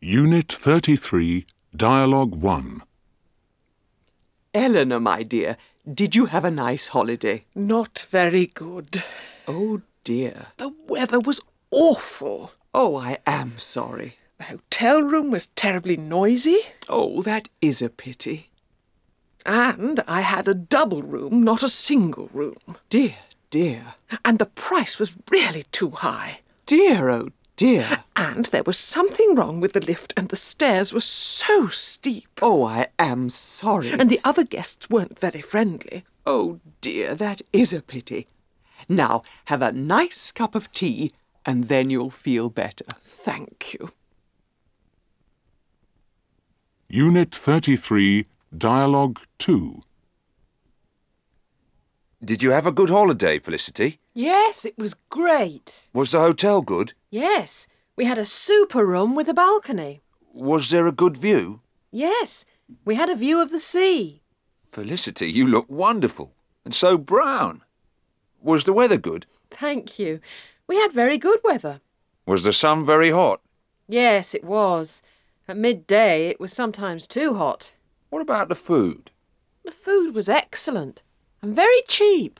Unit 33, Dialogue 1. Eleanor, my dear, did you have a nice holiday? Not very good. Oh dear. The weather was awful. Oh, I am sorry. The hotel room was terribly noisy, Oh, that is a pity. and I had a double room, not a single room. Dear, dear. And the price was really too high. Dear, oh dear. And there was something wrong with the lift, and the stairs were so steep. Oh, I am sorry. And the other guests weren't very friendly. oh dear, that is a pity. Now, have a nice cup of tea, and then you'll feel better. Thank you. Unit 33, Dialogue 2. Did you have a good holiday, Felicity? Yes, it was great. Was the hotel good? Yes, we had a super room with a balcony. Was there a good view? Yes, we had a view of the sea. Felicity, you look wonderful. And so brown. Was the weather good? Thank you. We had very good weather. Was the sun very hot? Yes, it was. At midday, it was sometimes too hot. What about the food? The food was excellent and very cheap.